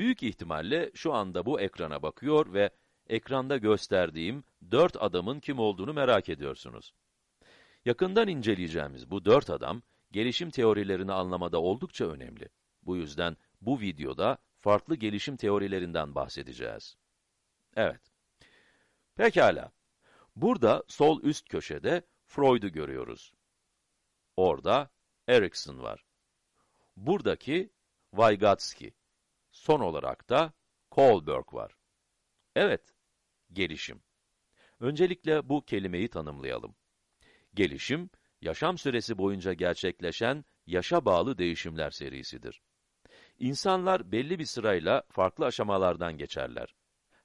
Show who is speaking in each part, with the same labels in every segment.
Speaker 1: Büyük ihtimalle şu anda bu ekrana bakıyor ve ekranda gösterdiğim dört adamın kim olduğunu merak ediyorsunuz. Yakından inceleyeceğimiz bu dört adam, gelişim teorilerini anlamada oldukça önemli. Bu yüzden bu videoda farklı gelişim teorilerinden bahsedeceğiz. Evet. Pekala. Burada sol üst köşede Freud'u görüyoruz. Orada Erikson var. Buradaki Vygotsky. Son olarak da Kohlberg var. Evet, gelişim. Öncelikle bu kelimeyi tanımlayalım. Gelişim, yaşam süresi boyunca gerçekleşen yaşa bağlı değişimler serisidir. İnsanlar belli bir sırayla farklı aşamalardan geçerler.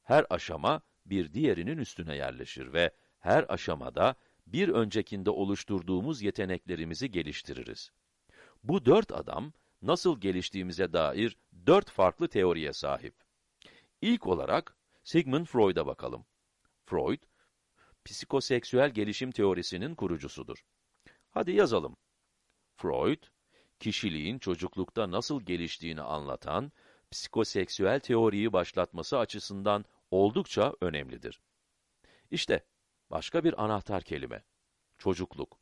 Speaker 1: Her aşama bir diğerinin üstüne yerleşir ve her aşamada bir öncekinde oluşturduğumuz yeteneklerimizi geliştiririz. Bu dört adam, nasıl geliştiğimize dair dört farklı teoriye sahip. İlk olarak, Sigmund Freud'a bakalım. Freud, psikoseksüel gelişim teorisinin kurucusudur. Hadi yazalım. Freud, kişiliğin çocuklukta nasıl geliştiğini anlatan, psikoseksüel teoriyi başlatması açısından oldukça önemlidir. İşte, başka bir anahtar kelime. Çocukluk.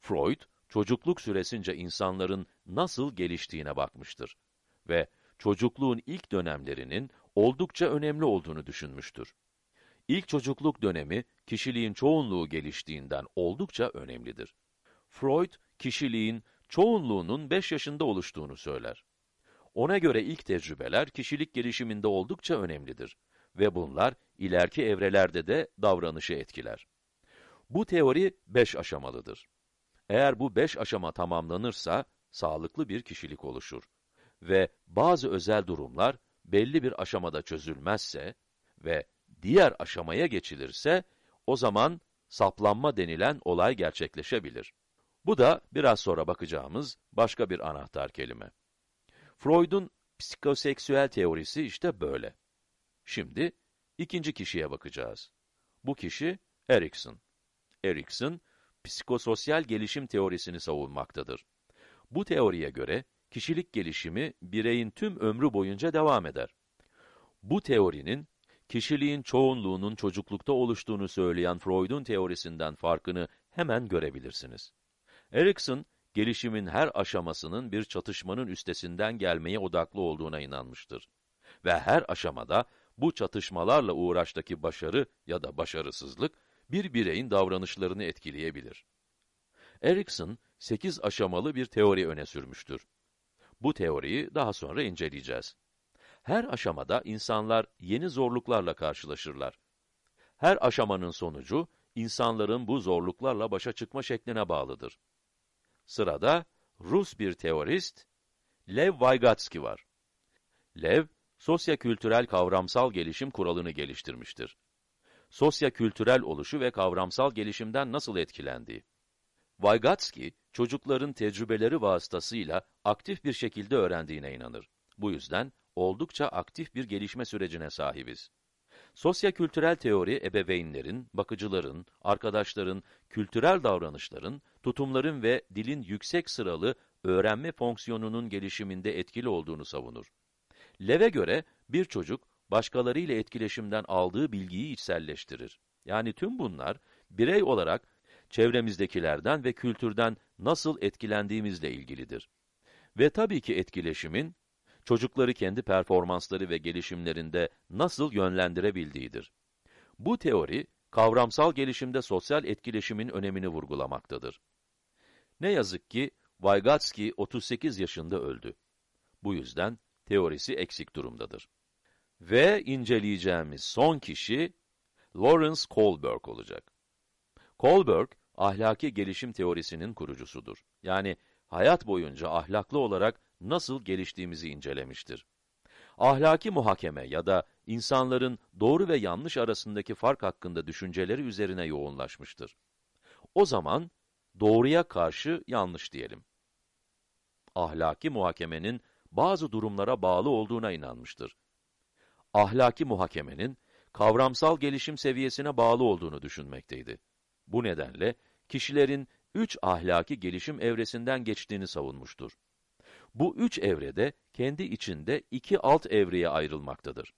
Speaker 1: Freud, çocukluk süresince insanların nasıl geliştiğine bakmıştır ve çocukluğun ilk dönemlerinin oldukça önemli olduğunu düşünmüştür. İlk çocukluk dönemi, kişiliğin çoğunluğu geliştiğinden oldukça önemlidir. Freud, kişiliğin çoğunluğunun 5 yaşında oluştuğunu söyler. Ona göre ilk tecrübeler kişilik gelişiminde oldukça önemlidir ve bunlar ileriki evrelerde de davranışı etkiler. Bu teori 5 aşamalıdır. Eğer bu 5 aşama tamamlanırsa, sağlıklı bir kişilik oluşur. Ve bazı özel durumlar belli bir aşamada çözülmezse ve diğer aşamaya geçilirse, o zaman saplanma denilen olay gerçekleşebilir. Bu da biraz sonra bakacağımız başka bir anahtar kelime. Freud'un psikoseksüel teorisi işte böyle. Şimdi ikinci kişiye bakacağız. Bu kişi Erikson. Erikson, psikososyal gelişim teorisini savunmaktadır. Bu teoriye göre, kişilik gelişimi bireyin tüm ömrü boyunca devam eder. Bu teorinin, kişiliğin çoğunluğunun çocuklukta oluştuğunu söyleyen Freud'un teorisinden farkını hemen görebilirsiniz. Erikson, gelişimin her aşamasının bir çatışmanın üstesinden gelmeye odaklı olduğuna inanmıştır. Ve her aşamada bu çatışmalarla uğraştaki başarı ya da başarısızlık, bir bireyin davranışlarını etkileyebilir. Erikson, 8 aşamalı bir teori öne sürmüştür. Bu teoriyi daha sonra inceleyeceğiz. Her aşamada insanlar yeni zorluklarla karşılaşırlar. Her aşamanın sonucu, insanların bu zorluklarla başa çıkma şekline bağlıdır. Sırada, Rus bir teorist, Lev Vygotsky var. Lev, sosyokültürel kavramsal gelişim kuralını geliştirmiştir. Sosyokültürel oluşu ve kavramsal gelişimden nasıl etkilendiği. Vygotsky, çocukların tecrübeleri vasıtasıyla aktif bir şekilde öğrendiğine inanır. Bu yüzden oldukça aktif bir gelişme sürecine sahibiz. Sosyokültürel teori, ebeveynlerin, bakıcıların, arkadaşların, kültürel davranışların, tutumların ve dilin yüksek sıralı öğrenme fonksiyonunun gelişiminde etkili olduğunu savunur. Lev'e göre bir çocuk, başkalarıyla etkileşimden aldığı bilgiyi içselleştirir. Yani tüm bunlar, birey olarak çevremizdekilerden ve kültürden nasıl etkilendiğimizle ilgilidir. Ve tabii ki etkileşimin, çocukları kendi performansları ve gelişimlerinde nasıl yönlendirebildiğidir. Bu teori, kavramsal gelişimde sosyal etkileşimin önemini vurgulamaktadır. Ne yazık ki, Vygotsky 38 yaşında öldü. Bu yüzden teorisi eksik durumdadır. Ve inceleyeceğimiz son kişi, Lawrence Kohlberg olacak. Kohlberg, ahlaki gelişim teorisinin kurucusudur. Yani, hayat boyunca ahlaklı olarak nasıl geliştiğimizi incelemiştir. Ahlaki muhakeme ya da insanların doğru ve yanlış arasındaki fark hakkında düşünceleri üzerine yoğunlaşmıştır. O zaman, doğruya karşı yanlış diyelim. Ahlaki muhakemenin bazı durumlara bağlı olduğuna inanmıştır. Ahlaki muhakemenin, kavramsal gelişim seviyesine bağlı olduğunu düşünmekteydi. Bu nedenle, kişilerin üç ahlaki gelişim evresinden geçtiğini savunmuştur. Bu üç evrede kendi içinde iki alt evreye ayrılmaktadır.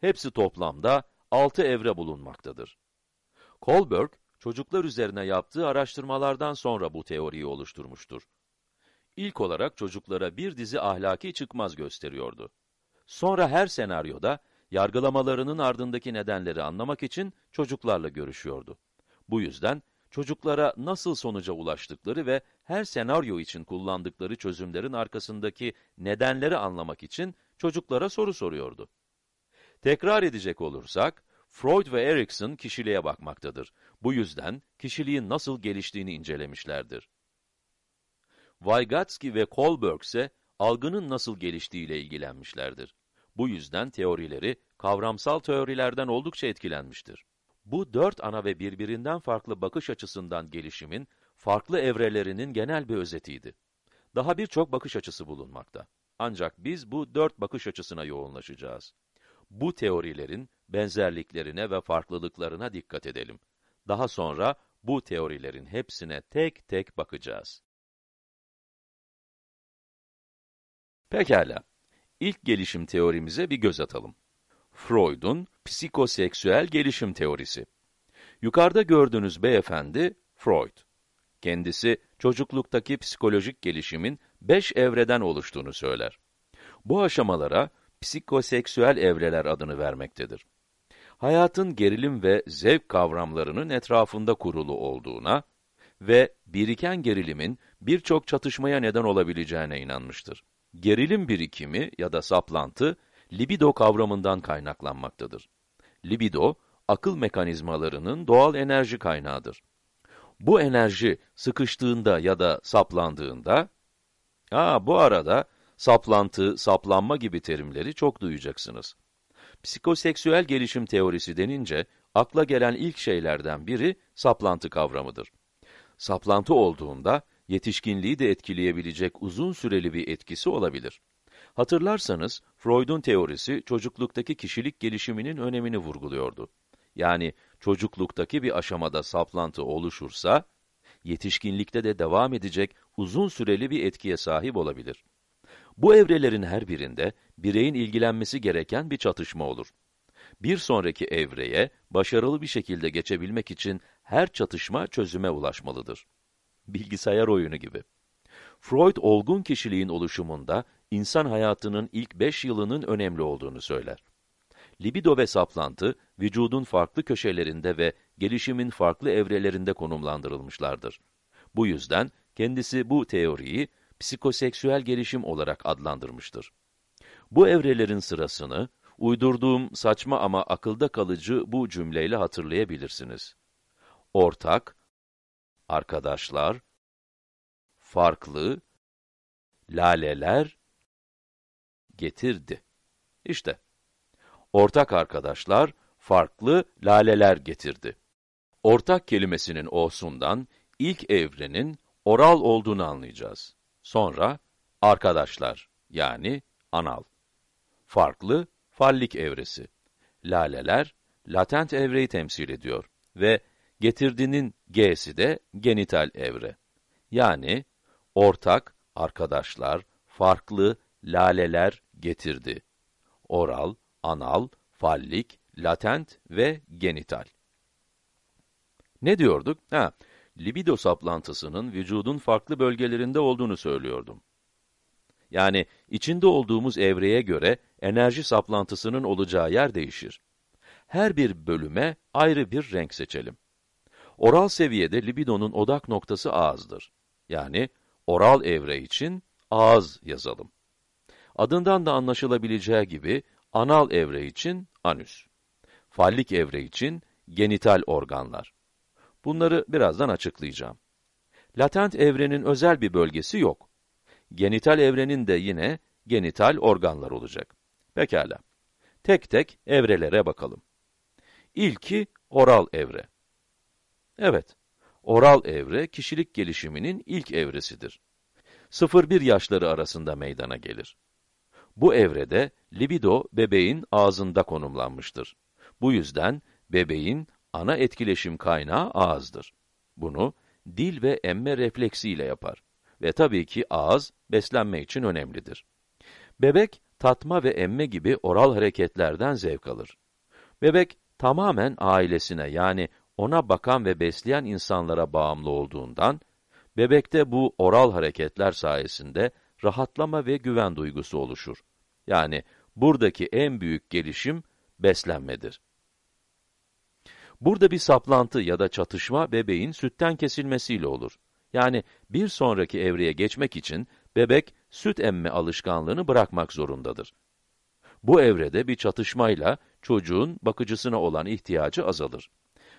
Speaker 1: Hepsi toplamda altı evre bulunmaktadır. Kohlberg, çocuklar üzerine yaptığı araştırmalardan sonra bu teoriyi oluşturmuştur. İlk olarak çocuklara bir dizi ahlaki çıkmaz gösteriyordu. Sonra her senaryoda yargılamalarının ardındaki nedenleri anlamak için çocuklarla görüşüyordu. Bu yüzden çocuklara nasıl sonuca ulaştıkları ve her senaryo için kullandıkları çözümlerin arkasındaki nedenleri anlamak için çocuklara soru soruyordu. Tekrar edecek olursak, Freud ve Erikson kişiliğe bakmaktadır. Bu yüzden kişiliğin nasıl geliştiğini incelemişlerdir. Vygotsky ve Kohlberg ise algının nasıl geliştiğiyle ilgilenmişlerdir. Bu yüzden teorileri kavramsal teorilerden oldukça etkilenmiştir. Bu dört ana ve birbirinden farklı bakış açısından gelişimin farklı evrelerinin genel bir özetiydi. Daha birçok bakış açısı bulunmakta. Ancak biz bu dört bakış açısına yoğunlaşacağız. Bu teorilerin benzerliklerine ve farklılıklarına dikkat edelim. Daha sonra bu teorilerin hepsine tek tek bakacağız. Pekala, ilk gelişim teorimize bir göz atalım. Freud'un psikoseksüel gelişim teorisi. Yukarıda gördüğünüz beyefendi Freud. Kendisi çocukluktaki psikolojik gelişimin beş evreden oluştuğunu söyler. Bu aşamalara psikoseksüel evreler adını vermektedir. Hayatın gerilim ve zevk kavramlarının etrafında kurulu olduğuna ve biriken gerilimin birçok çatışmaya neden olabileceğine inanmıştır. Gerilim birikimi ya da saplantı, libido kavramından kaynaklanmaktadır. Libido, akıl mekanizmalarının doğal enerji kaynağıdır. Bu enerji sıkıştığında ya da saplandığında, aa bu arada saplantı, saplanma gibi terimleri çok duyacaksınız. Psikoseksüel gelişim teorisi denince, akla gelen ilk şeylerden biri saplantı kavramıdır. Saplantı olduğunda, yetişkinliği de etkileyebilecek uzun süreli bir etkisi olabilir. Hatırlarsanız, Freud'un teorisi çocukluktaki kişilik gelişiminin önemini vurguluyordu. Yani çocukluktaki bir aşamada saplantı oluşursa, yetişkinlikte de devam edecek uzun süreli bir etkiye sahip olabilir. Bu evrelerin her birinde bireyin ilgilenmesi gereken bir çatışma olur. Bir sonraki evreye başarılı bir şekilde geçebilmek için her çatışma çözüme ulaşmalıdır. Bilgisayar oyunu gibi. Freud olgun kişiliğin oluşumunda insan hayatının ilk beş yılının önemli olduğunu söyler. Libido ve saplantı, vücudun farklı köşelerinde ve gelişimin farklı evrelerinde konumlandırılmışlardır. Bu yüzden kendisi bu teoriyi psikoseksüel gelişim olarak adlandırmıştır. Bu evrelerin sırasını, uydurduğum saçma ama akılda kalıcı bu cümleyle hatırlayabilirsiniz. Ortak, arkadaşlar, farklı, laleler, getirdi. İşte, ortak arkadaşlar, farklı laleler getirdi. Ortak kelimesinin o'sundan ilk evrenin oral olduğunu anlayacağız. Sonra arkadaşlar yani anal. Farklı fallik evresi. Laleler latent evreyi temsil ediyor ve getirdinin g'si de genital evre. Yani ortak arkadaşlar farklı laleler getirdi. Oral, anal, fallik, latent ve genital. Ne diyorduk? Ha, libido saplantısının vücudun farklı bölgelerinde olduğunu söylüyordum. Yani içinde olduğumuz evreye göre enerji saplantısının olacağı yer değişir. Her bir bölüme ayrı bir renk seçelim. Oral seviyede libidonun odak noktası ağızdır. Yani oral evre için ağız yazalım. Adından da anlaşılabileceği gibi anal evre için anüs. Fallik evre için genital organlar. Bunları birazdan açıklayacağım. Latent evrenin özel bir bölgesi yok. Genital evrenin de yine genital organlar olacak. Pekala. Tek tek evrelere bakalım. İlki oral evre. Evet, oral evre kişilik gelişiminin ilk evresidir. 0-1 yaşları arasında meydana gelir. Bu evrede libido bebeğin ağzında konumlanmıştır. Bu yüzden bebeğin ana etkileşim kaynağı ağızdır. Bunu dil ve emme refleksiyle yapar ve tabii ki ağız beslenme için önemlidir. Bebek tatma ve emme gibi oral hareketlerden zevk alır. Bebek tamamen ailesine yani ona bakan ve besleyen insanlara bağımlı olduğundan, bebekte bu oral hareketler sayesinde rahatlama ve güven duygusu oluşur. Yani buradaki en büyük gelişim beslenmedir. Burada bir saplantı ya da çatışma bebeğin sütten kesilmesiyle olur. Yani bir sonraki evreye geçmek için bebek süt emme alışkanlığını bırakmak zorundadır. Bu evrede bir çatışmayla çocuğun bakıcısına olan ihtiyacı azalır.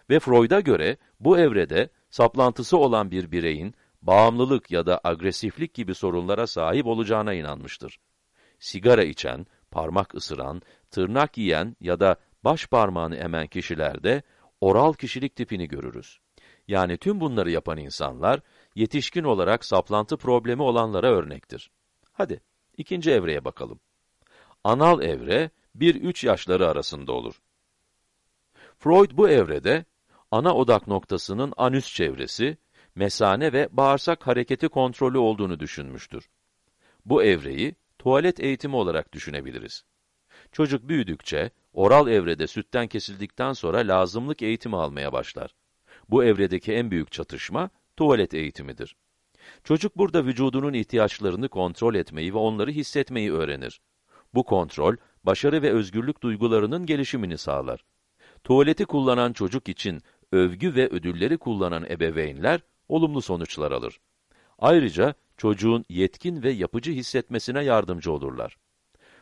Speaker 1: Ve Freud'a göre bu evrede saplantısı olan bir bireyin bağımlılık ya da agresiflik gibi sorunlara sahip olacağına inanmıştır. Sigara içen, parmak ısıran, tırnak yiyen ya da baş parmağını emen kişilerde oral kişilik tipini görürüz. Yani tüm bunları yapan insanlar, yetişkin olarak saplantı problemi olanlara örnektir. Hadi, ikinci evreye bakalım. Anal evre, 1-3 yaşları arasında olur. Freud bu evrede, ana odak noktasının anüs çevresi, mesane ve bağırsak hareketi kontrolü olduğunu düşünmüştür. Bu evreyi, tuvalet eğitimi olarak düşünebiliriz. Çocuk büyüdükçe, oral evrede sütten kesildikten sonra lazımlık eğitimi almaya başlar. Bu evredeki en büyük çatışma, tuvalet eğitimidir. Çocuk burada vücudunun ihtiyaçlarını kontrol etmeyi ve onları hissetmeyi öğrenir. Bu kontrol, başarı ve özgürlük duygularının gelişimini sağlar. Tuvaleti kullanan çocuk için övgü ve ödülleri kullanan ebeveynler, olumlu sonuçlar alır. Ayrıca, çocuğun yetkin ve yapıcı hissetmesine yardımcı olurlar.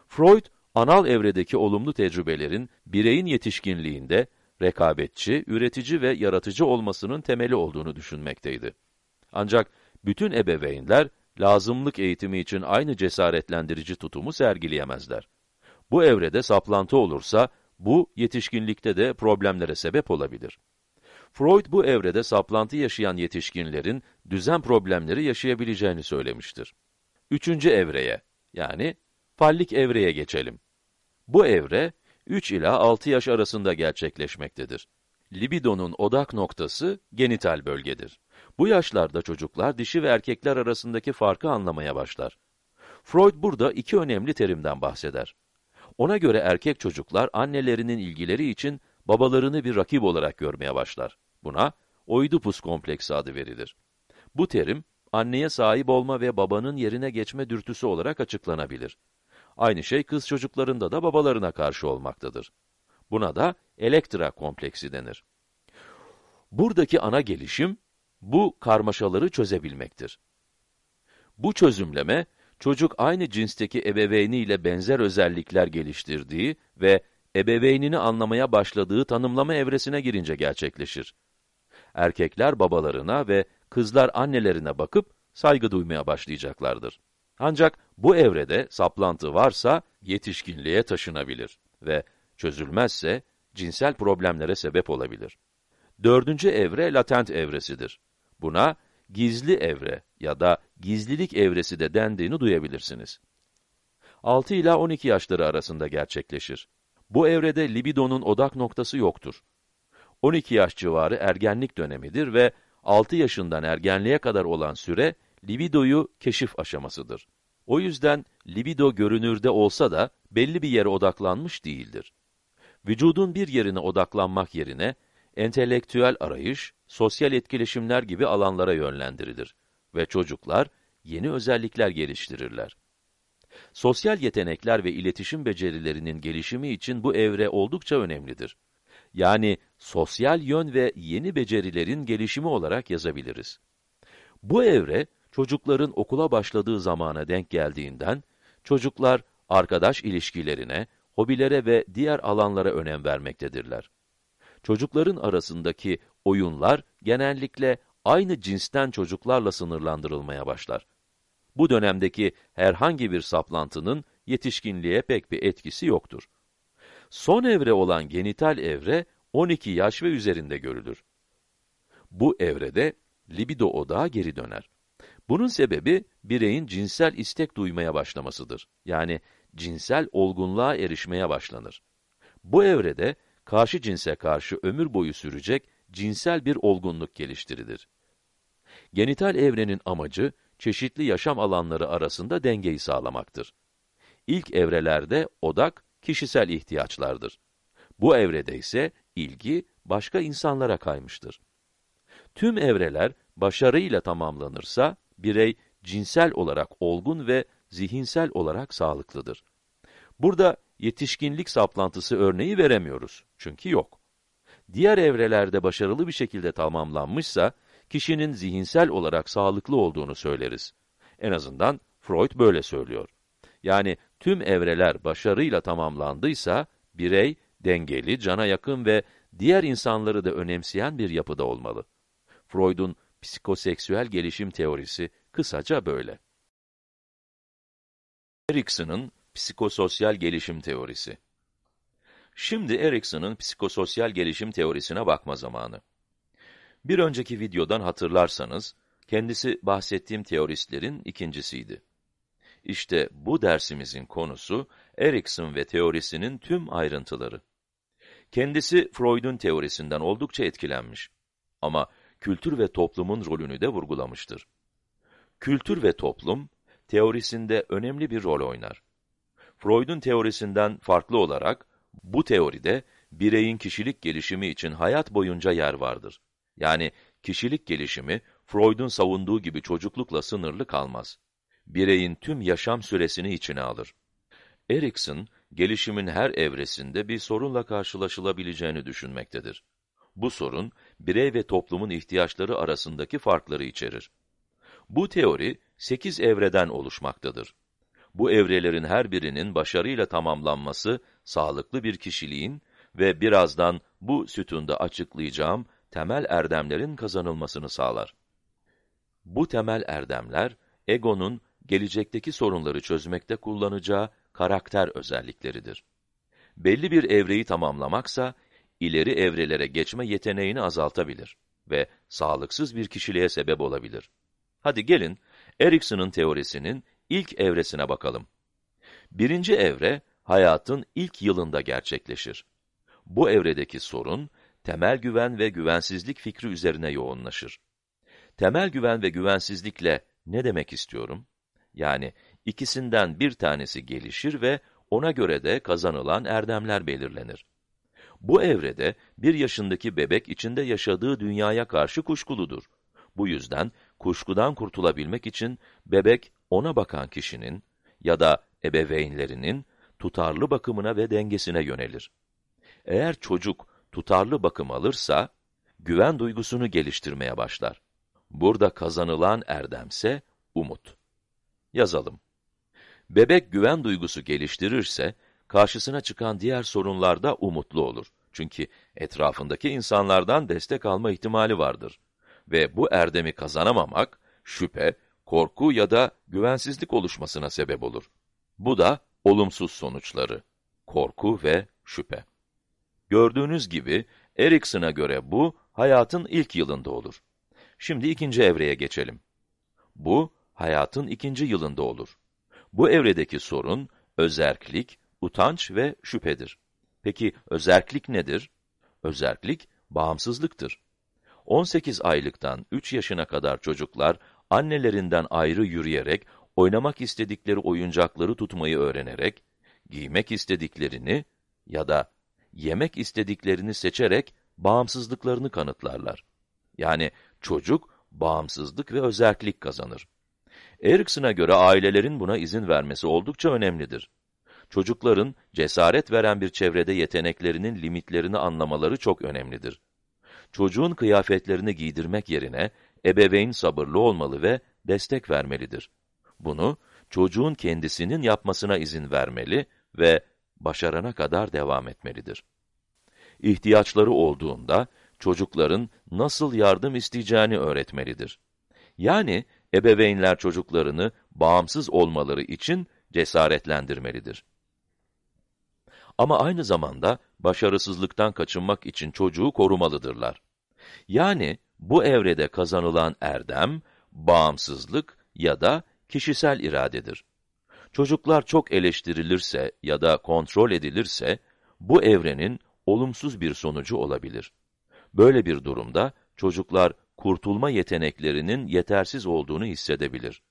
Speaker 1: Freud, anal evredeki olumlu tecrübelerin bireyin yetişkinliğinde rekabetçi, üretici ve yaratıcı olmasının temeli olduğunu düşünmekteydi. Ancak bütün ebeveynler lazımlık eğitimi için aynı cesaretlendirici tutumu sergileyemezler. Bu evrede saplantı olursa bu yetişkinlikte de problemlere sebep olabilir. Freud bu evrede saplantı yaşayan yetişkinlerin düzen problemleri yaşayabileceğini söylemiştir. Üçüncü evreye, yani fallik evreye geçelim. Bu evre, 3 ila 6 yaş arasında gerçekleşmektedir. Libidonun odak noktası genital bölgedir. Bu yaşlarda çocuklar dişi ve erkekler arasındaki farkı anlamaya başlar. Freud burada iki önemli terimden bahseder. Ona göre erkek çocuklar annelerinin ilgileri için babalarını bir rakip olarak görmeye başlar. Buna Oidipus kompleksi adı verilir. Bu terim, anneye sahip olma ve babanın yerine geçme dürtüsü olarak açıklanabilir. Aynı şey kız çocuklarında da babalarına karşı olmaktadır. Buna da Elektra kompleksi denir. Buradaki ana gelişim, bu karmaşaları çözebilmektir. Bu çözümleme, çocuk aynı cinsteki ebeveyniyle benzer özellikler geliştirdiği ve ebeveynini anlamaya başladığı tanımlama evresine girince gerçekleşir. Erkekler babalarına ve kızlar annelerine bakıp saygı duymaya başlayacaklardır. Ancak bu evrede saplantı varsa yetişkinliğe taşınabilir ve çözülmezse cinsel problemlere sebep olabilir. Dördüncü evre latent evresidir. Buna gizli evre ya da gizlilik evresi de dendiğini duyabilirsiniz. 6 ila 12 yaşları arasında gerçekleşir. Bu evrede libidonun odak noktası yoktur. 12 yaş civarı ergenlik dönemidir ve 6 yaşından ergenliğe kadar olan süre libidoyu keşif aşamasıdır. O yüzden libido görünürde olsa da belli bir yere odaklanmış değildir. Vücudun bir yerine odaklanmak yerine entelektüel arayış, sosyal etkileşimler gibi alanlara yönlendirilir ve çocuklar yeni özellikler geliştirirler. Sosyal yetenekler ve iletişim becerilerinin gelişimi için bu evre oldukça önemlidir. Yani sosyal yön ve yeni becerilerin gelişimi olarak yazabiliriz. Bu evre, çocukların okula başladığı zamana denk geldiğinden, çocuklar arkadaş ilişkilerine, hobilere ve diğer alanlara önem vermektedirler. Çocukların arasındaki oyunlar genellikle aynı cinsten çocuklarla sınırlandırılmaya başlar. Bu dönemdeki herhangi bir saplantının yetişkinliğe pek bir etkisi yoktur. Son evre olan genital evre 12 yaş ve üzerinde görülür. Bu evrede libido odağı geri döner. Bunun sebebi bireyin cinsel istek duymaya başlamasıdır. Yani cinsel olgunluğa erişmeye başlanır. Bu evrede karşı cinse karşı ömür boyu sürecek cinsel bir olgunluk geliştirilir. Genital evrenin amacı çeşitli yaşam alanları arasında dengeyi sağlamaktır. İlk evrelerde odak kişisel ihtiyaçlardır. Bu evrede ise ilgi başka insanlara kaymıştır. Tüm evreler başarıyla tamamlanırsa birey cinsel olarak olgun ve zihinsel olarak sağlıklıdır. Burada yetişkinlik saplantısı örneği veremiyoruz çünkü yok. Diğer evrelerde başarılı bir şekilde tamamlanmışsa kişinin zihinsel olarak sağlıklı olduğunu söyleriz. En azından Freud böyle söylüyor. Yani tüm evreler başarıyla tamamlandıysa birey dengeli, cana yakın ve diğer insanları da önemseyen bir yapıda olmalı. Freud'un psikoseksüel gelişim teorisi kısaca böyle. Erikson'un psikososyal gelişim teorisi Şimdi Erikson'un psikososyal gelişim teorisine bakma zamanı. Bir önceki videodan hatırlarsanız, kendisi bahsettiğim teoristlerin ikincisiydi. İşte bu dersimizin konusu, Erikson ve teorisinin tüm ayrıntıları. Kendisi Freud'un teorisinden oldukça etkilenmiş. Ama kültür ve toplumun rolünü de vurgulamıştır. Kültür ve toplum, teorisinde önemli bir rol oynar. Freud'un teorisinden farklı olarak, bu teoride bireyin kişilik gelişimi için hayat boyunca yer vardır. Yani kişilik gelişimi, Freud'un savunduğu gibi çocuklukla sınırlı kalmaz. Bireyin tüm yaşam süresini içine alır. Erikson, gelişimin her evresinde bir sorunla karşılaşılabileceğini düşünmektedir. Bu sorun, birey ve toplumun ihtiyaçları arasındaki farkları içerir. Bu teori, sekiz evreden oluşmaktadır. Bu evrelerin her birinin başarıyla tamamlanması, sağlıklı bir kişiliğin ve birazdan bu sütunda açıklayacağım temel erdemlerin kazanılmasını sağlar. Bu temel erdemler, egonun gelecekteki sorunları çözmekte kullanacağı karakter özellikleridir. Belli bir evreyi tamamlamaksa, ileri evrelere geçme yeteneğini azaltabilir ve sağlıksız bir kişiliğe sebep olabilir. Hadi gelin, Erikson'un teorisinin ilk evresine bakalım. Birinci evre, hayatın ilk yılında gerçekleşir. Bu evredeki sorun, temel güven ve güvensizlik fikri üzerine yoğunlaşır. Temel güven ve güvensizlikle ne demek istiyorum? Yani ikisinden bir tanesi gelişir ve ona göre de kazanılan erdemler belirlenir. Bu evrede bir yaşındaki bebek içinde yaşadığı dünyaya karşı kuşkuludur. Bu yüzden kuşkudan kurtulabilmek için bebek ona bakan kişinin ya da ebeveynlerinin tutarlı bakımına ve dengesine yönelir. Eğer çocuk tutarlı bakım alırsa, güven duygusunu geliştirmeye başlar. Burada kazanılan erdemse umut. Yazalım. Bebek güven duygusu geliştirirse, karşısına çıkan diğer sorunlarda umutlu olur. Çünkü etrafındaki insanlardan destek alma ihtimali vardır. Ve bu erdemi kazanamamak, şüphe, korku ya da güvensizlik oluşmasına sebep olur. Bu da olumsuz sonuçları, korku ve şüphe. Gördüğünüz gibi, Erikson'a göre bu, hayatın ilk yılında olur. Şimdi ikinci evreye geçelim. Bu, hayatın ikinci yılında olur. Bu evredeki sorun, özerklik, utanç ve şüphedir. Peki, özerklik nedir? Özerklik, bağımsızlıktır. 18 aylıktan 3 yaşına kadar çocuklar, annelerinden ayrı yürüyerek, oynamak istedikleri oyuncakları tutmayı öğrenerek, giymek istediklerini ya da yemek istediklerini seçerek bağımsızlıklarını kanıtlarlar. Yani çocuk bağımsızlık ve özellik kazanır. Erikson'a göre ailelerin buna izin vermesi oldukça önemlidir. Çocukların cesaret veren bir çevrede yeteneklerinin limitlerini anlamaları çok önemlidir. Çocuğun kıyafetlerini giydirmek yerine ebeveyn sabırlı olmalı ve destek vermelidir. Bunu çocuğun kendisinin yapmasına izin vermeli ve başarana kadar devam etmelidir. İhtiyaçları olduğunda çocukların nasıl yardım isteyeceğini öğretmelidir. Yani ebeveynler çocuklarını bağımsız olmaları için cesaretlendirmelidir. Ama aynı zamanda başarısızlıktan kaçınmak için çocuğu korumalıdırlar. Yani bu evrede kazanılan erdem, bağımsızlık ya da kişisel iradedir. Çocuklar çok eleştirilirse ya da kontrol edilirse, bu evrenin olumsuz bir sonucu olabilir. Böyle bir durumda çocuklar kurtulma yeteneklerinin yetersiz olduğunu hissedebilir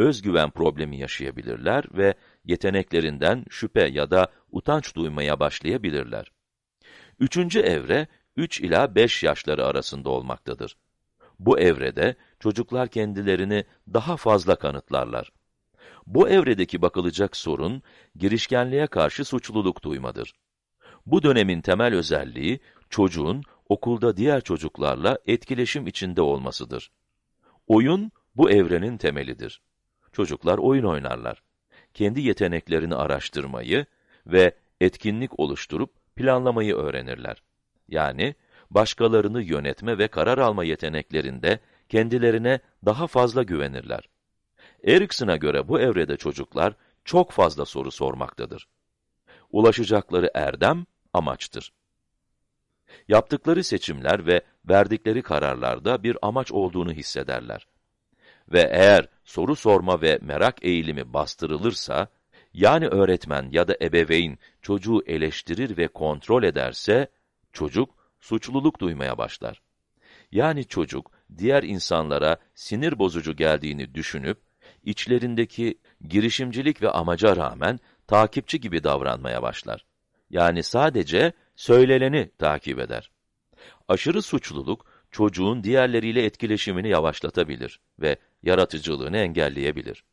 Speaker 1: özgüven problemi yaşayabilirler ve yeteneklerinden şüphe ya da utanç duymaya başlayabilirler. Üçüncü evre, 3 ila 5 yaşları arasında olmaktadır. Bu evrede çocuklar kendilerini daha fazla kanıtlarlar. Bu evredeki bakılacak sorun, girişkenliğe karşı suçluluk duymadır. Bu dönemin temel özelliği, çocuğun okulda diğer çocuklarla etkileşim içinde olmasıdır. Oyun, bu evrenin temelidir. Çocuklar oyun oynarlar. Kendi yeteneklerini araştırmayı ve etkinlik oluşturup planlamayı öğrenirler. Yani, başkalarını yönetme ve karar alma yeteneklerinde kendilerine daha fazla güvenirler. Erikson'a göre bu evrede çocuklar çok fazla soru sormaktadır. Ulaşacakları erdem, amaçtır. Yaptıkları seçimler ve verdikleri kararlarda bir amaç olduğunu hissederler. Ve eğer soru sorma ve merak eğilimi bastırılırsa, yani öğretmen ya da ebeveyn çocuğu eleştirir ve kontrol ederse, çocuk suçluluk duymaya başlar. Yani çocuk, diğer insanlara sinir bozucu geldiğini düşünüp, içlerindeki girişimcilik ve amaca rağmen takipçi gibi davranmaya başlar. Yani sadece söyleneni takip eder. Aşırı suçluluk, çocuğun diğerleriyle etkileşimini yavaşlatabilir ve yaratıcılığını engelleyebilir.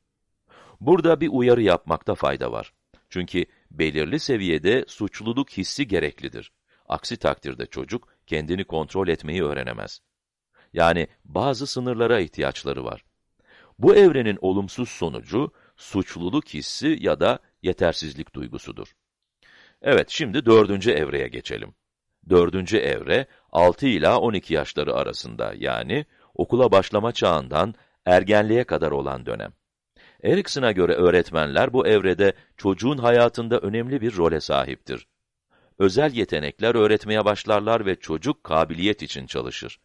Speaker 1: Burada bir uyarı yapmakta fayda var. Çünkü belirli seviyede suçluluk hissi gereklidir. Aksi takdirde çocuk kendini kontrol etmeyi öğrenemez. Yani bazı sınırlara ihtiyaçları var. Bu evrenin olumsuz sonucu suçluluk hissi ya da yetersizlik duygusudur. Evet, şimdi dördüncü evreye geçelim. Dördüncü evre, 6 ila 12 yaşları arasında, yani okula başlama çağından ergenliğe kadar olan dönem. Erikson'a göre öğretmenler bu evrede çocuğun hayatında önemli bir role sahiptir. Özel yetenekler öğretmeye başlarlar ve çocuk kabiliyet için çalışır.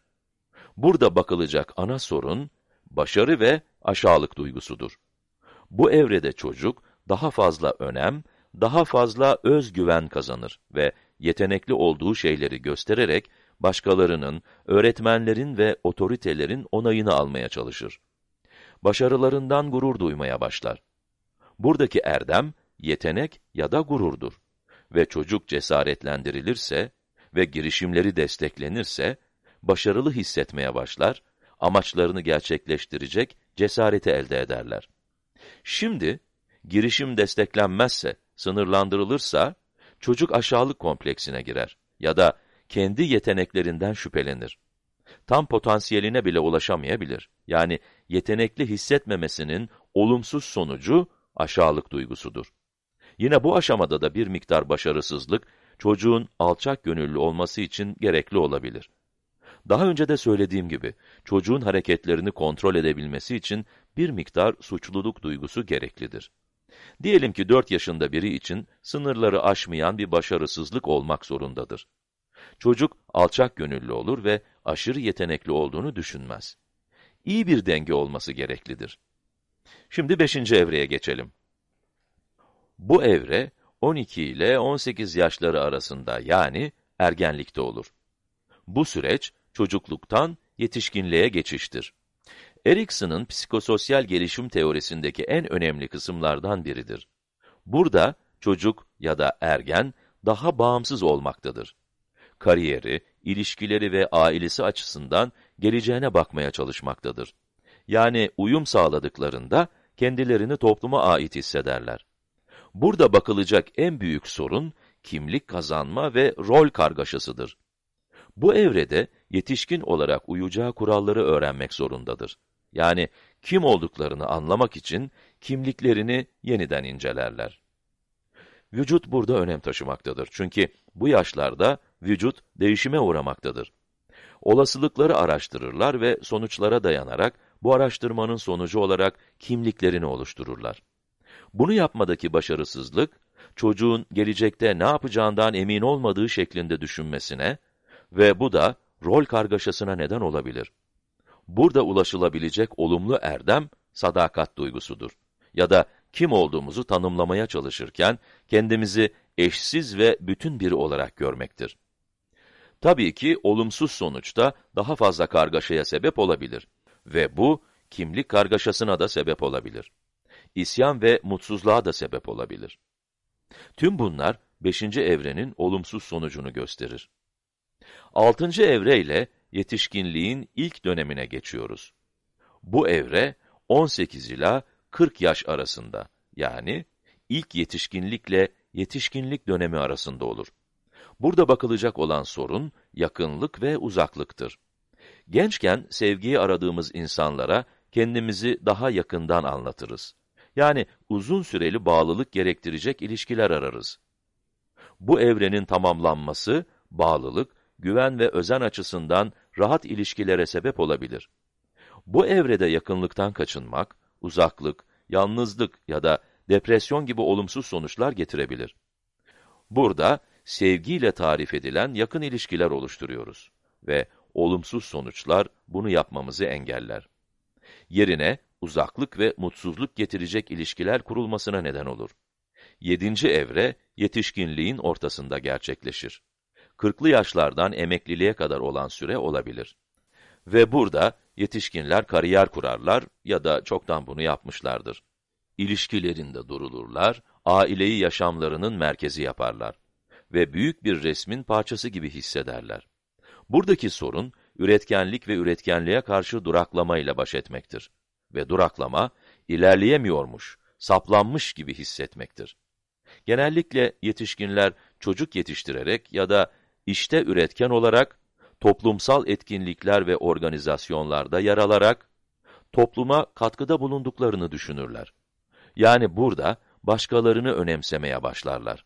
Speaker 1: Burada bakılacak ana sorun, başarı ve aşağılık duygusudur. Bu evrede çocuk, daha fazla önem, daha fazla özgüven kazanır ve yetenekli olduğu şeyleri göstererek, başkalarının, öğretmenlerin ve otoritelerin onayını almaya çalışır. Başarılarından gurur duymaya başlar. Buradaki erdem, yetenek ya da gururdur. Ve çocuk cesaretlendirilirse ve girişimleri desteklenirse, başarılı hissetmeye başlar, amaçlarını gerçekleştirecek cesareti elde ederler. Şimdi, girişim desteklenmezse, sınırlandırılırsa, çocuk aşağılık kompleksine girer ya da kendi yeteneklerinden şüphelenir. Tam potansiyeline bile ulaşamayabilir. Yani yetenekli hissetmemesinin olumsuz sonucu aşağılık duygusudur. Yine bu aşamada da bir miktar başarısızlık, çocuğun alçak gönüllü olması için gerekli olabilir. Daha önce de söylediğim gibi, çocuğun hareketlerini kontrol edebilmesi için bir miktar suçluluk duygusu gereklidir. Diyelim ki 4 yaşında biri için sınırları aşmayan bir başarısızlık olmak zorundadır. Çocuk alçak gönüllü olur ve aşırı yetenekli olduğunu düşünmez. İyi bir denge olması gereklidir. Şimdi 5. evreye geçelim. Bu evre 12 ile 18 yaşları arasında yani ergenlikte olur. Bu süreç çocukluktan yetişkinliğe geçiştir. Erikson'un psikososyal gelişim teorisindeki en önemli kısımlardan biridir. Burada çocuk ya da ergen daha bağımsız olmaktadır. Kariyeri, ilişkileri ve ailesi açısından geleceğine bakmaya çalışmaktadır. Yani uyum sağladıklarında kendilerini topluma ait hissederler. Burada bakılacak en büyük sorun kimlik kazanma ve rol kargaşasıdır. Bu evrede yetişkin olarak uyacağı kuralları öğrenmek zorundadır. Yani kim olduklarını anlamak için kimliklerini yeniden incelerler. Vücut burada önem taşımaktadır. Çünkü bu yaşlarda vücut değişime uğramaktadır. Olasılıkları araştırırlar ve sonuçlara dayanarak bu araştırmanın sonucu olarak kimliklerini oluştururlar. Bunu yapmadaki başarısızlık, çocuğun gelecekte ne yapacağından emin olmadığı şeklinde düşünmesine ve bu da rol kargaşasına neden olabilir. Burada ulaşılabilecek olumlu erdem, sadakat duygusudur. Ya da kim olduğumuzu tanımlamaya çalışırken, kendimizi eşsiz ve bütün biri olarak görmektir. Tabii ki olumsuz sonuçta daha fazla kargaşaya sebep olabilir. Ve bu, kimlik kargaşasına da sebep olabilir. İsyan ve mutsuzluğa da sebep olabilir. Tüm bunlar beşinci evrenin olumsuz sonucunu gösterir. Altıncı evre ile yetişkinliğin ilk dönemine geçiyoruz. Bu evre 18 ila 40 yaş arasında yani ilk yetişkinlikle yetişkinlik dönemi arasında olur. Burada bakılacak olan sorun yakınlık ve uzaklıktır. Gençken sevgiyi aradığımız insanlara kendimizi daha yakından anlatırız. Yani uzun süreli bağlılık gerektirecek ilişkiler ararız. Bu evrenin tamamlanması, bağlılık, güven ve özen açısından rahat ilişkilere sebep olabilir. Bu evrede yakınlıktan kaçınmak, uzaklık, yalnızlık ya da depresyon gibi olumsuz sonuçlar getirebilir. Burada sevgiyle tarif edilen yakın ilişkiler oluşturuyoruz ve olumsuz sonuçlar bunu yapmamızı engeller. Yerine uzaklık ve mutsuzluk getirecek ilişkiler kurulmasına neden olur. Yedinci evre, yetişkinliğin ortasında gerçekleşir. Kırklı yaşlardan emekliliğe kadar olan süre olabilir. Ve burada yetişkinler kariyer kurarlar ya da çoktan bunu yapmışlardır. İlişkilerinde durulurlar, aileyi yaşamlarının merkezi yaparlar ve büyük bir resmin parçası gibi hissederler. Buradaki sorun, üretkenlik ve üretkenliğe karşı duraklamayla baş etmektir. Ve duraklama, ilerleyemiyormuş, saplanmış gibi hissetmektir. Genellikle yetişkinler çocuk yetiştirerek ya da işte üretken olarak, toplumsal etkinlikler ve organizasyonlarda yer alarak, topluma katkıda bulunduklarını düşünürler. Yani burada başkalarını önemsemeye başlarlar.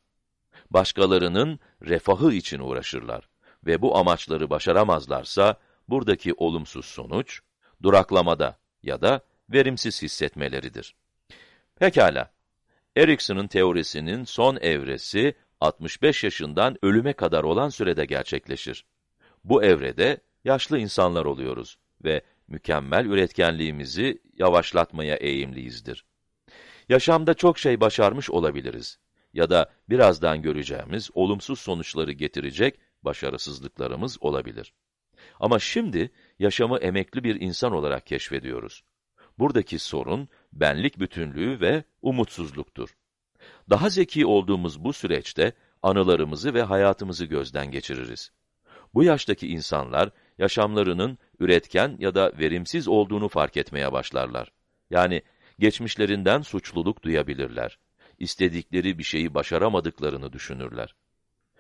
Speaker 1: Başkalarının refahı için uğraşırlar ve bu amaçları başaramazlarsa, buradaki olumsuz sonuç, duraklamada ya da verimsiz hissetmeleridir. Pekala, Erikson'un teorisinin son evresi, 65 yaşından ölüme kadar olan sürede gerçekleşir. Bu evrede yaşlı insanlar oluyoruz ve mükemmel üretkenliğimizi yavaşlatmaya eğimliyizdir. Yaşamda çok şey başarmış olabiliriz ya da birazdan göreceğimiz olumsuz sonuçları getirecek başarısızlıklarımız olabilir. Ama şimdi yaşamı emekli bir insan olarak keşfediyoruz. Buradaki sorun benlik bütünlüğü ve umutsuzluktur. Daha zeki olduğumuz bu süreçte anılarımızı ve hayatımızı gözden geçiririz. Bu yaştaki insanlar yaşamlarının üretken ya da verimsiz olduğunu fark etmeye başlarlar. Yani geçmişlerinden suçluluk duyabilirler. İstedikleri bir şeyi başaramadıklarını düşünürler.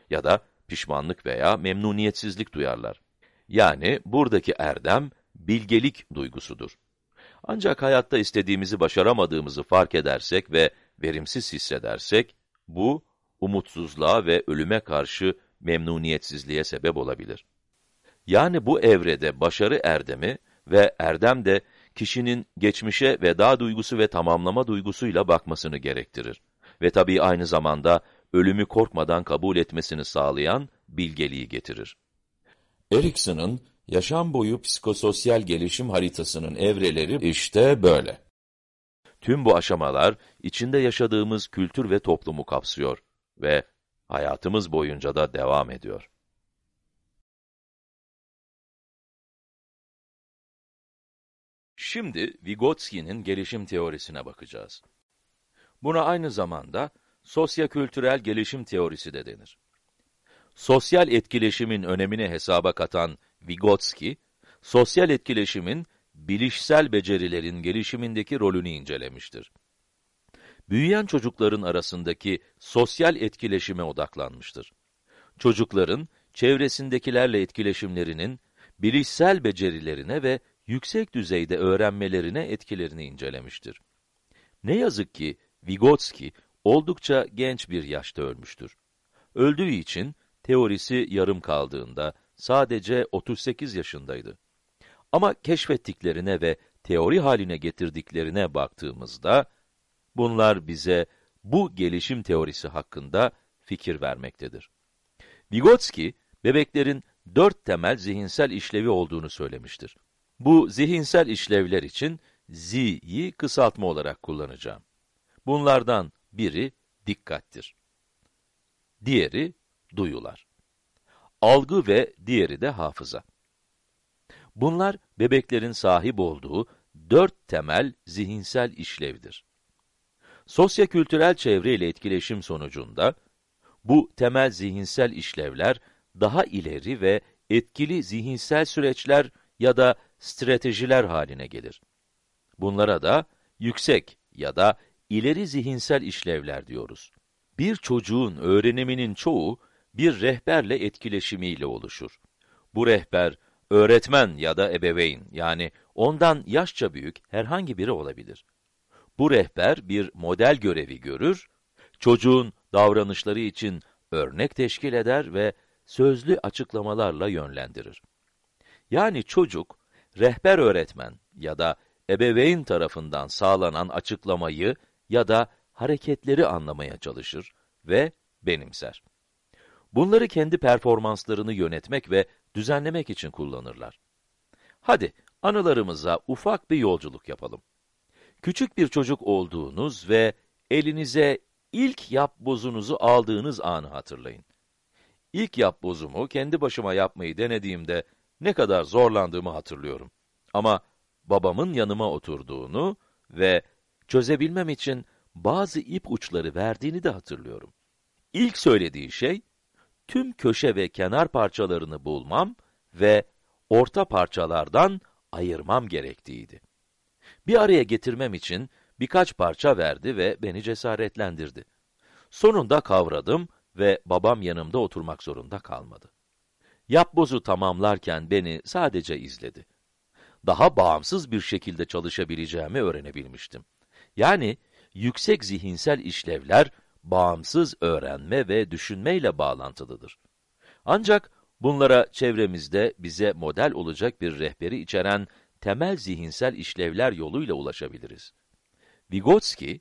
Speaker 1: Ya da pişmanlık veya memnuniyetsizlik duyarlar. Yani buradaki erdem bilgelik duygusudur. Ancak hayatta istediğimizi başaramadığımızı fark edersek ve verimsiz hissedersek, bu umutsuzluğa ve ölüme karşı memnuniyetsizliğe sebep olabilir. Yani bu evrede başarı erdemi ve erdem de kişinin geçmişe veda duygusu ve tamamlama duygusuyla bakmasını gerektirir. Ve tabii aynı zamanda ölümü korkmadan kabul etmesini sağlayan bilgeliği getirir. Erikson'un yaşam boyu psikososyal gelişim haritasının evreleri işte böyle. Tüm bu aşamalar içinde yaşadığımız kültür ve toplumu kapsıyor ve hayatımız boyunca da devam ediyor. Şimdi Vygotsky'nin gelişim teorisine bakacağız. Buna aynı zamanda sosyokültürel gelişim teorisi de denir. Sosyal etkileşimin önemini hesaba katan Vygotsky, sosyal etkileşimin bilişsel becerilerin gelişimindeki rolünü incelemiştir. Büyüyen çocukların arasındaki sosyal etkileşime odaklanmıştır. Çocukların çevresindekilerle etkileşimlerinin bilişsel becerilerine ve yüksek düzeyde öğrenmelerine etkilerini incelemiştir. Ne yazık ki Vygotsky oldukça genç bir yaşta ölmüştür. Öldüğü için teorisi yarım kaldığında sadece 38 yaşındaydı. Ama keşfettiklerine ve teori haline getirdiklerine baktığımızda, bunlar bize bu gelişim teorisi hakkında fikir vermektedir. Vygotsky, bebeklerin dört temel zihinsel işlevi olduğunu söylemiştir. Bu zihinsel işlevler için Z'yi kısaltma olarak kullanacağım. Bunlardan biri dikkattir. Diğeri duyular. Algı ve diğeri de hafıza. Bunlar bebeklerin sahip olduğu dört temel zihinsel işlevdir. Sosyokültürel çevre ile etkileşim sonucunda, bu temel zihinsel işlevler daha ileri ve etkili zihinsel süreçler ya da stratejiler haline gelir. Bunlara da yüksek ya da ileri zihinsel işlevler diyoruz. Bir çocuğun öğreniminin çoğu bir rehberle etkileşimiyle oluşur. Bu rehber, öğretmen ya da ebeveyn yani ondan yaşça büyük herhangi biri olabilir. Bu rehber bir model görevi görür, çocuğun davranışları için örnek teşkil eder ve sözlü açıklamalarla yönlendirir. Yani çocuk, rehber öğretmen ya da ebeveyn tarafından sağlanan açıklamayı ya da hareketleri anlamaya çalışır ve benimser. Bunları kendi performanslarını yönetmek ve düzenlemek için kullanırlar. Hadi anılarımıza ufak bir yolculuk yapalım. Küçük bir çocuk olduğunuz ve elinize ilk yapbozunuzu aldığınız anı hatırlayın. İlk yapbozumu kendi başıma yapmayı denediğimde ne kadar zorlandığımı hatırlıyorum. Ama babamın yanıma oturduğunu ve çözebilmem için bazı ip uçları verdiğini de hatırlıyorum. İlk söylediği şey, tüm köşe ve kenar parçalarını bulmam ve orta parçalardan ayırmam gerektiğiydi. Bir araya getirmem için birkaç parça verdi ve beni cesaretlendirdi. Sonunda kavradım ve babam yanımda oturmak zorunda kalmadı. Yapbozu tamamlarken beni sadece izledi. Daha bağımsız bir şekilde çalışabileceğimi öğrenebilmiştim. Yani yüksek zihinsel işlevler bağımsız öğrenme ve düşünmeyle bağlantılıdır. Ancak bunlara çevremizde bize model olacak bir rehberi içeren temel zihinsel işlevler yoluyla ulaşabiliriz. Vygotsky,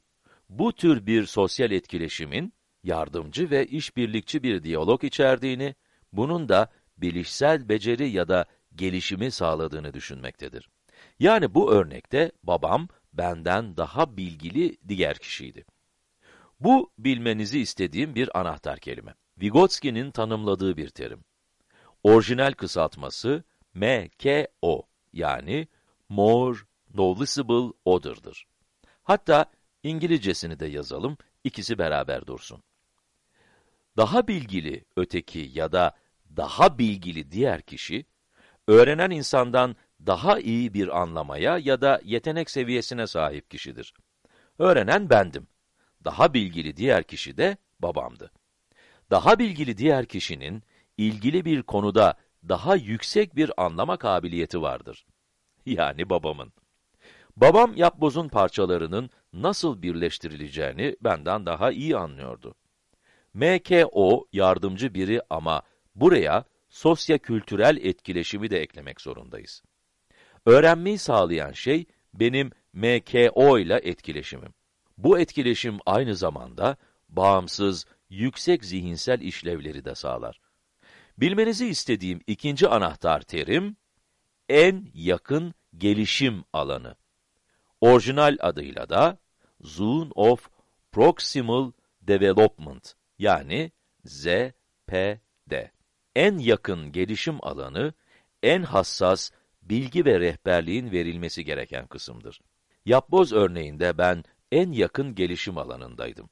Speaker 1: bu tür bir sosyal etkileşimin yardımcı ve işbirlikçi bir diyalog içerdiğini, bunun da bilişsel beceri ya da gelişimi sağladığını düşünmektedir. Yani bu örnekte babam benden daha bilgili diğer kişiydi. Bu bilmenizi istediğim bir anahtar kelime. Vygotsky'nin tanımladığı bir terim. Orijinal kısaltması MKO yani More Noticeable Order'dır. Hatta İngilizcesini de yazalım, ikisi beraber dursun. Daha bilgili öteki ya da daha bilgili diğer kişi, öğrenen insandan daha iyi bir anlamaya ya da yetenek seviyesine sahip kişidir. Öğrenen bendim. Daha bilgili diğer kişi de babamdı. Daha bilgili diğer kişinin, ilgili bir konuda daha yüksek bir anlama kabiliyeti vardır. Yani babamın. Babam yapbozun parçalarının nasıl birleştirileceğini benden daha iyi anlıyordu. MKO yardımcı biri ama buraya sosyo-kültürel etkileşimi de eklemek zorundayız. Öğrenmeyi sağlayan şey benim MKO ile etkileşimim. Bu etkileşim aynı zamanda bağımsız, yüksek zihinsel işlevleri de sağlar. Bilmenizi istediğim ikinci anahtar terim, en yakın gelişim alanı. Orijinal adıyla da Zone of Proximal Development yani ZPD. En yakın gelişim alanı, en hassas bilgi ve rehberliğin verilmesi gereken kısımdır. Yapboz örneğinde ben en yakın gelişim alanındaydım.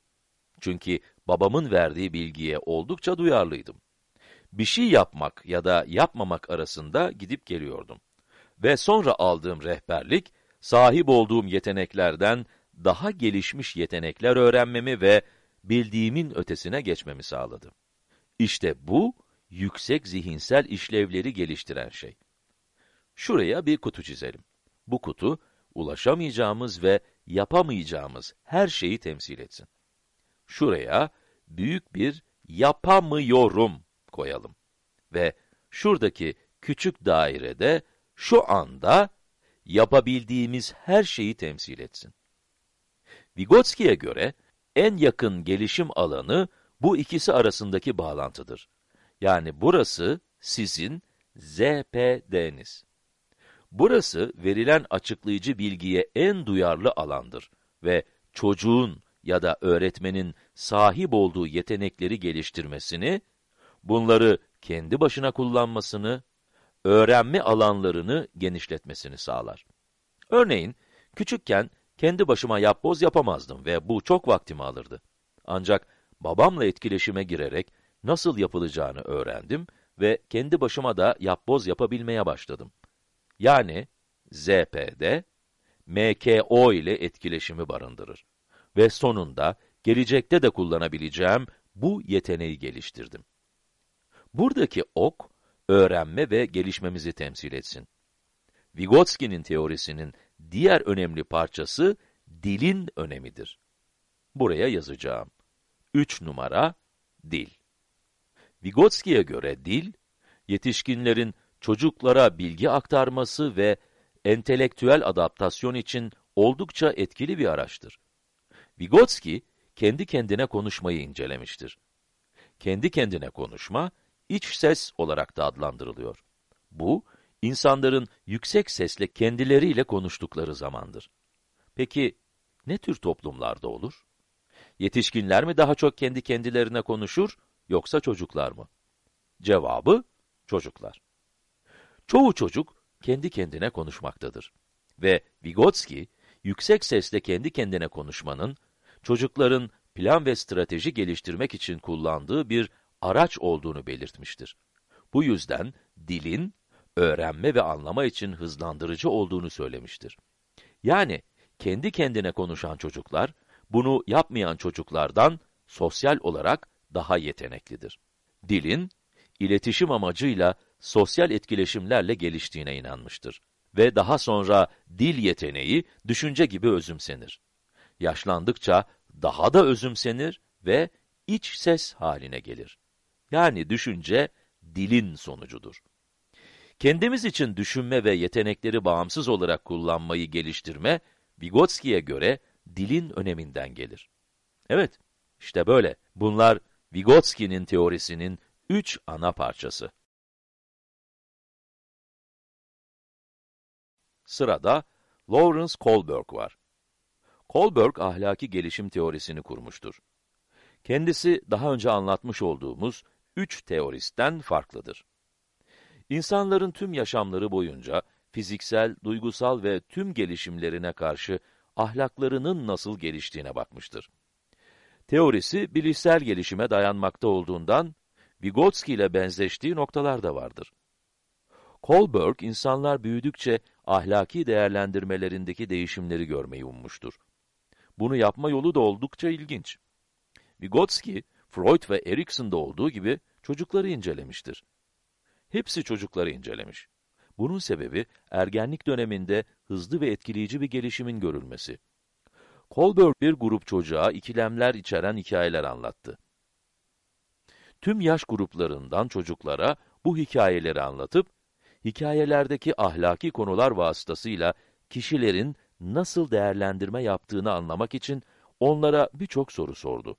Speaker 1: Çünkü babamın verdiği bilgiye oldukça duyarlıydım. Bir şey yapmak ya da yapmamak arasında gidip geliyordum. Ve sonra aldığım rehberlik, sahip olduğum yeteneklerden daha gelişmiş yetenekler öğrenmemi ve bildiğimin ötesine geçmemi sağladı. İşte bu, yüksek zihinsel işlevleri geliştiren şey. Şuraya bir kutu çizelim. Bu kutu, ulaşamayacağımız ve yapamayacağımız her şeyi temsil etsin. Şuraya büyük bir yapamıyorum koyalım. Ve şuradaki küçük dairede şu anda yapabildiğimiz her şeyi temsil etsin. Vygotsky'e göre en yakın gelişim alanı bu ikisi arasındaki bağlantıdır. Yani burası sizin ZPD'niz. Burası verilen açıklayıcı bilgiye en duyarlı alandır ve çocuğun ya da öğretmenin sahip olduğu yetenekleri geliştirmesini, bunları kendi başına kullanmasını, öğrenme alanlarını genişletmesini sağlar. Örneğin, Küçükken kendi başıma yapboz yapamazdım ve bu çok vaktimi alırdı. Ancak babamla etkileşime girerek nasıl yapılacağını öğrendim ve kendi başıma da yapboz yapabilmeye başladım. Yani ZPD, MKO ile etkileşimi barındırır. Ve sonunda gelecekte de kullanabileceğim bu yeteneği geliştirdim. Buradaki ok, öğrenme ve gelişmemizi temsil etsin. Vygotsky'nin teorisinin diğer önemli parçası dilin önemidir. Buraya yazacağım. 3 numara dil. Vygotsky'ye göre dil, yetişkinlerin çocuklara bilgi aktarması ve entelektüel adaptasyon için oldukça etkili bir araçtır. Vygotsky, kendi kendine konuşmayı incelemiştir. Kendi kendine konuşma, iç ses olarak da adlandırılıyor. Bu, insanların yüksek sesle kendileriyle konuştukları zamandır. Peki, ne tür toplumlarda olur? Yetişkinler mi daha çok kendi kendilerine konuşur, yoksa çocuklar mı? Cevabı, çocuklar. Çoğu çocuk, kendi kendine konuşmaktadır. Ve Vygotsky, yüksek sesle kendi kendine konuşmanın, çocukların plan ve strateji geliştirmek için kullandığı bir araç olduğunu belirtmiştir. Bu yüzden dilin, öğrenme ve anlama için hızlandırıcı olduğunu söylemiştir. Yani, kendi kendine konuşan çocuklar, bunu yapmayan çocuklardan sosyal olarak daha yeteneklidir. Dilin, iletişim amacıyla sosyal etkileşimlerle geliştiğine inanmıştır. Ve daha sonra dil yeteneği düşünce gibi özümsenir. Yaşlandıkça daha da özümsenir ve iç ses haline gelir. Yani düşünce dilin sonucudur. Kendimiz için düşünme ve yetenekleri bağımsız olarak kullanmayı geliştirme, Vygotsky'ye göre dilin öneminden gelir. Evet, işte böyle. Bunlar Vygotsky'nin teorisinin üç ana parçası. Sırada Lawrence Kohlberg var. Kohlberg ahlaki gelişim teorisini kurmuştur. Kendisi daha önce anlatmış olduğumuz üç teoristten farklıdır. İnsanların tüm yaşamları boyunca fiziksel, duygusal ve tüm gelişimlerine karşı ahlaklarının nasıl geliştiğine bakmıştır. Teorisi bilişsel gelişime dayanmakta olduğundan Vygotsky ile benzeştiği noktalar da vardır. Kohlberg, insanlar büyüdükçe ahlaki değerlendirmelerindeki değişimleri görmeyi ummuştur. Bunu yapma yolu da oldukça ilginç. Vygotsky, Freud ve Erikson'da olduğu gibi çocukları incelemiştir. Hepsi çocukları incelemiş. Bunun sebebi ergenlik döneminde hızlı ve etkileyici bir gelişimin görülmesi. Kohlberg bir grup çocuğa ikilemler içeren hikayeler anlattı. Tüm yaş gruplarından çocuklara bu hikayeleri anlatıp, hikayelerdeki ahlaki konular vasıtasıyla kişilerin nasıl değerlendirme yaptığını anlamak için onlara birçok soru sordu.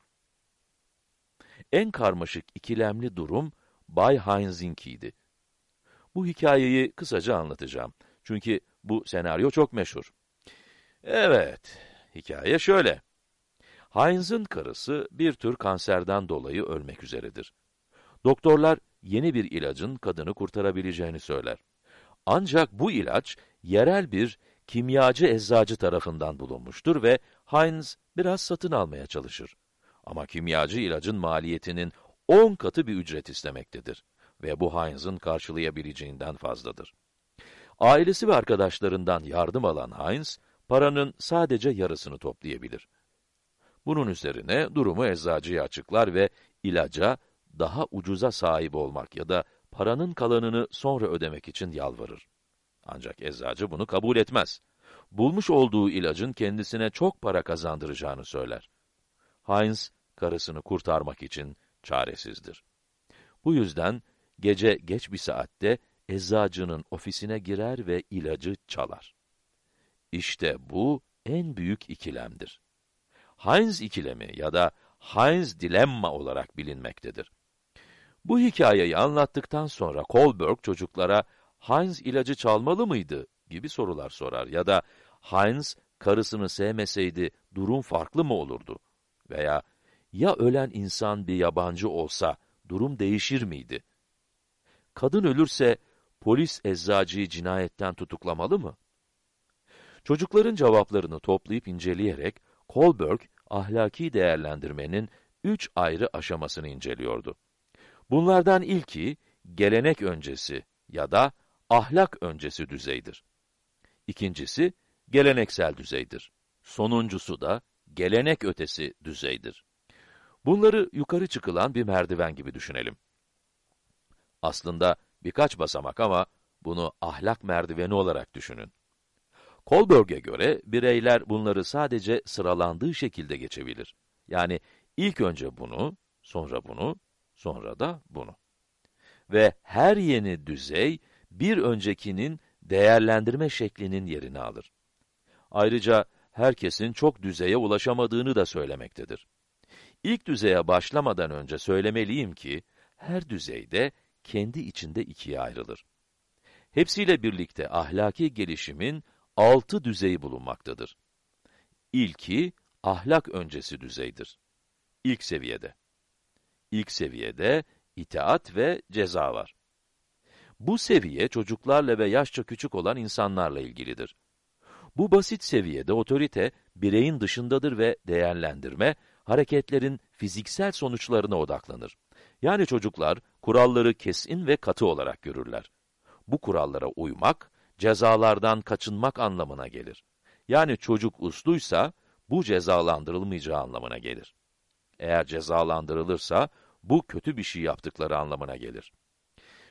Speaker 1: En karmaşık ikilemli durum Bay Heinz'inki'ydi. Bu hikayeyi kısaca anlatacağım. Çünkü bu senaryo çok meşhur. Evet, hikaye şöyle. Heinz'ın karısı bir tür kanserden dolayı ölmek üzeredir. Doktorlar yeni bir ilacın kadını kurtarabileceğini söyler. Ancak bu ilaç yerel bir kimyacı eczacı tarafından bulunmuştur ve Heinz biraz satın almaya çalışır. Ama kimyacı ilacın maliyetinin 10 katı bir ücret istemektedir ve bu Heinz'ın karşılayabileceğinden fazladır. Ailesi ve arkadaşlarından yardım alan Heinz, paranın sadece yarısını toplayabilir. Bunun üzerine durumu eczacıya açıklar ve ilaca daha ucuza sahip olmak ya da paranın kalanını sonra ödemek için yalvarır. Ancak eczacı bunu kabul etmez. Bulmuş olduğu ilacın kendisine çok para kazandıracağını söyler. Heinz, karısını kurtarmak için çaresizdir. Bu yüzden gece geç bir saatte eczacının ofisine girer ve ilacı çalar. İşte bu en büyük ikilemdir. Heinz ikilemi ya da Heinz dilemma olarak bilinmektedir. Bu hikayeyi anlattıktan sonra Kohlberg çocuklara Heinz ilacı çalmalı mıydı gibi sorular sorar ya da Heinz karısını sevmeseydi durum farklı mı olurdu? Veya ya ölen insan bir yabancı olsa durum değişir miydi? Kadın ölürse polis eczacıyı cinayetten tutuklamalı mı? Çocukların cevaplarını toplayıp inceleyerek, Kohlberg, ahlaki değerlendirmenin üç ayrı aşamasını inceliyordu. Bunlardan ilki, gelenek öncesi ya da ahlak öncesi düzeydir. İkincisi, geleneksel düzeydir. Sonuncusu da gelenek ötesi düzeydir. Bunları yukarı çıkılan bir merdiven gibi düşünelim. Aslında birkaç basamak ama bunu ahlak merdiveni olarak düşünün. Kohlberg'e göre bireyler bunları sadece sıralandığı şekilde geçebilir. Yani ilk önce bunu, sonra bunu, sonra da bunu. Ve her yeni düzey bir öncekinin değerlendirme şeklinin yerini alır. Ayrıca herkesin çok düzeye ulaşamadığını da söylemektedir. İlk düzeye başlamadan önce söylemeliyim ki, her düzeyde kendi içinde ikiye ayrılır. Hepsiyle birlikte ahlaki gelişimin altı düzeyi bulunmaktadır. İlki, ahlak öncesi düzeydir. İlk seviyede. İlk seviyede itaat ve ceza var. Bu seviye çocuklarla ve yaşça küçük olan insanlarla ilgilidir. Bu basit seviyede otorite, bireyin dışındadır ve değerlendirme, hareketlerin fiziksel sonuçlarına odaklanır. Yani çocuklar, kuralları kesin ve katı olarak görürler. Bu kurallara uymak, cezalardan kaçınmak anlamına gelir. Yani çocuk usluysa, bu cezalandırılmayacağı anlamına gelir. Eğer cezalandırılırsa, bu kötü bir şey yaptıkları anlamına gelir.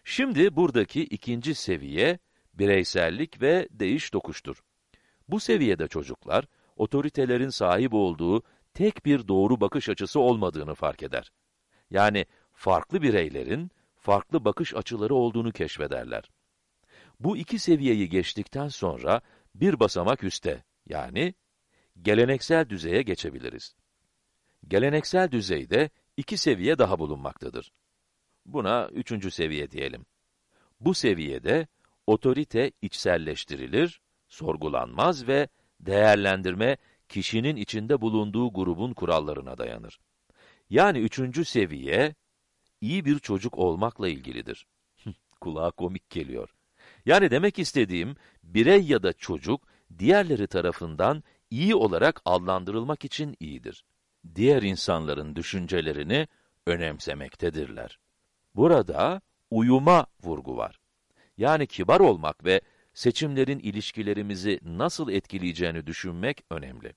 Speaker 1: Şimdi buradaki ikinci seviye, bireysellik ve değiş dokuştur. Bu seviyede çocuklar, otoritelerin sahip olduğu tek bir doğru bakış açısı olmadığını fark eder. Yani farklı bireylerin farklı bakış açıları olduğunu keşfederler. Bu iki seviyeyi geçtikten sonra bir basamak üste, yani geleneksel düzeye geçebiliriz. Geleneksel düzeyde iki seviye daha bulunmaktadır. Buna üçüncü seviye diyelim. Bu seviyede otorite içselleştirilir, sorgulanmaz ve değerlendirme kişinin içinde bulunduğu grubun kurallarına dayanır. Yani üçüncü seviye, iyi bir çocuk olmakla ilgilidir. Kulağa komik geliyor. Yani demek istediğim, birey ya da çocuk, diğerleri tarafından iyi olarak adlandırılmak için iyidir. Diğer insanların düşüncelerini önemsemektedirler. Burada uyuma vurgu var. Yani kibar olmak ve seçimlerin ilişkilerimizi nasıl etkileyeceğini düşünmek önemli.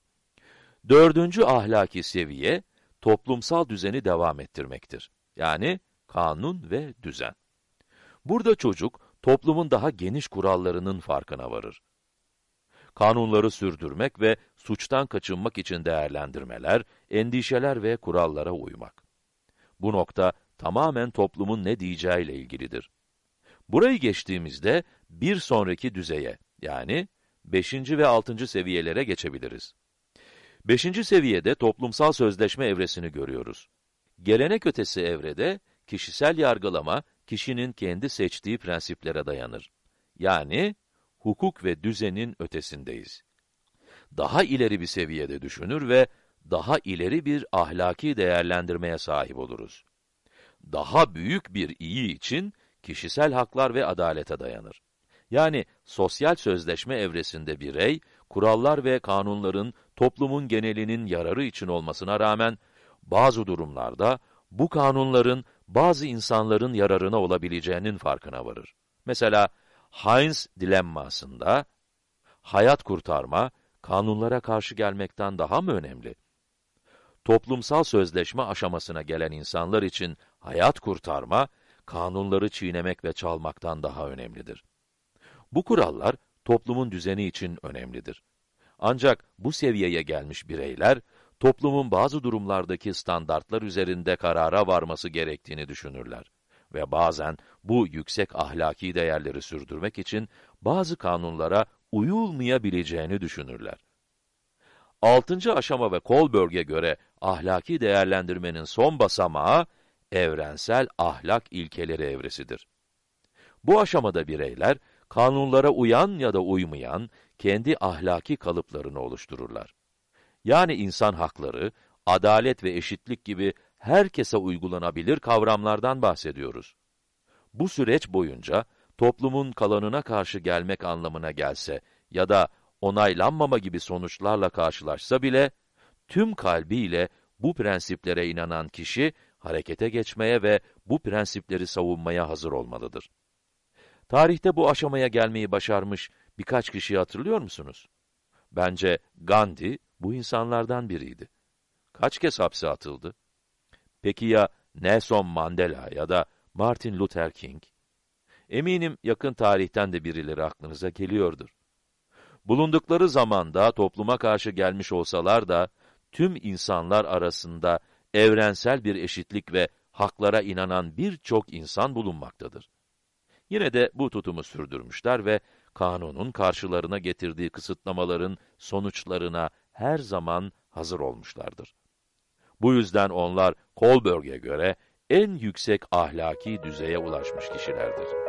Speaker 1: Dördüncü ahlaki seviye, toplumsal düzeni devam ettirmektir. Yani kanun ve düzen. Burada çocuk, toplumun daha geniş kurallarının farkına varır. Kanunları sürdürmek ve suçtan kaçınmak için değerlendirmeler, endişeler ve kurallara uymak. Bu nokta tamamen toplumun ne diyeceğiyle ilgilidir. Burayı geçtiğimizde bir sonraki düzeye, yani 5. ve 6. seviyelere geçebiliriz. 5. seviyede toplumsal sözleşme evresini görüyoruz. Gelenek ötesi evrede kişisel yargılama kişinin kendi seçtiği prensiplere dayanır. Yani hukuk ve düzenin ötesindeyiz. Daha ileri bir seviyede düşünür ve daha ileri bir ahlaki değerlendirmeye sahip oluruz. Daha büyük bir iyi için kişisel haklar ve adalete dayanır. Yani sosyal sözleşme evresinde birey, kurallar ve kanunların toplumun genelinin yararı için olmasına rağmen, bazı durumlarda bu kanunların bazı insanların yararına olabileceğinin farkına varır. Mesela Heinz dilemmasında, hayat kurtarma, kanunlara karşı gelmekten daha mı önemli? Toplumsal sözleşme aşamasına gelen insanlar için hayat kurtarma, kanunları çiğnemek ve çalmaktan daha önemlidir. Bu kurallar, toplumun düzeni için önemlidir. Ancak bu seviyeye gelmiş bireyler, toplumun bazı durumlardaki standartlar üzerinde karara varması gerektiğini düşünürler. Ve bazen bu yüksek ahlaki değerleri sürdürmek için bazı kanunlara uyulmayabileceğini düşünürler. Altıncı aşama ve Kohlberg'e göre ahlaki değerlendirmenin son basamağı, evrensel ahlak ilkeleri evresidir. Bu aşamada bireyler, kanunlara uyan ya da uymayan, kendi ahlaki kalıplarını oluştururlar. Yani insan hakları, adalet ve eşitlik gibi herkese uygulanabilir kavramlardan bahsediyoruz. Bu süreç boyunca, toplumun kalanına karşı gelmek anlamına gelse ya da onaylanmama gibi sonuçlarla karşılaşsa bile, tüm kalbiyle bu prensiplere inanan kişi, harekete geçmeye ve bu prensipleri savunmaya hazır olmalıdır. Tarihte bu aşamaya gelmeyi başarmış birkaç kişiyi hatırlıyor musunuz? Bence Gandhi bu insanlardan biriydi. Kaç kez hapse atıldı? Peki ya Nelson Mandela ya da Martin Luther King? Eminim yakın tarihten de birileri aklınıza geliyordur. Bulundukları zamanda topluma karşı gelmiş olsalar da, tüm insanlar arasında evrensel bir eşitlik ve haklara inanan birçok insan bulunmaktadır. Yine de bu tutumu sürdürmüşler ve kanunun karşılarına getirdiği kısıtlamaların sonuçlarına her zaman hazır olmuşlardır. Bu yüzden onlar Kohlberg'e göre en yüksek ahlaki düzeye ulaşmış kişilerdir.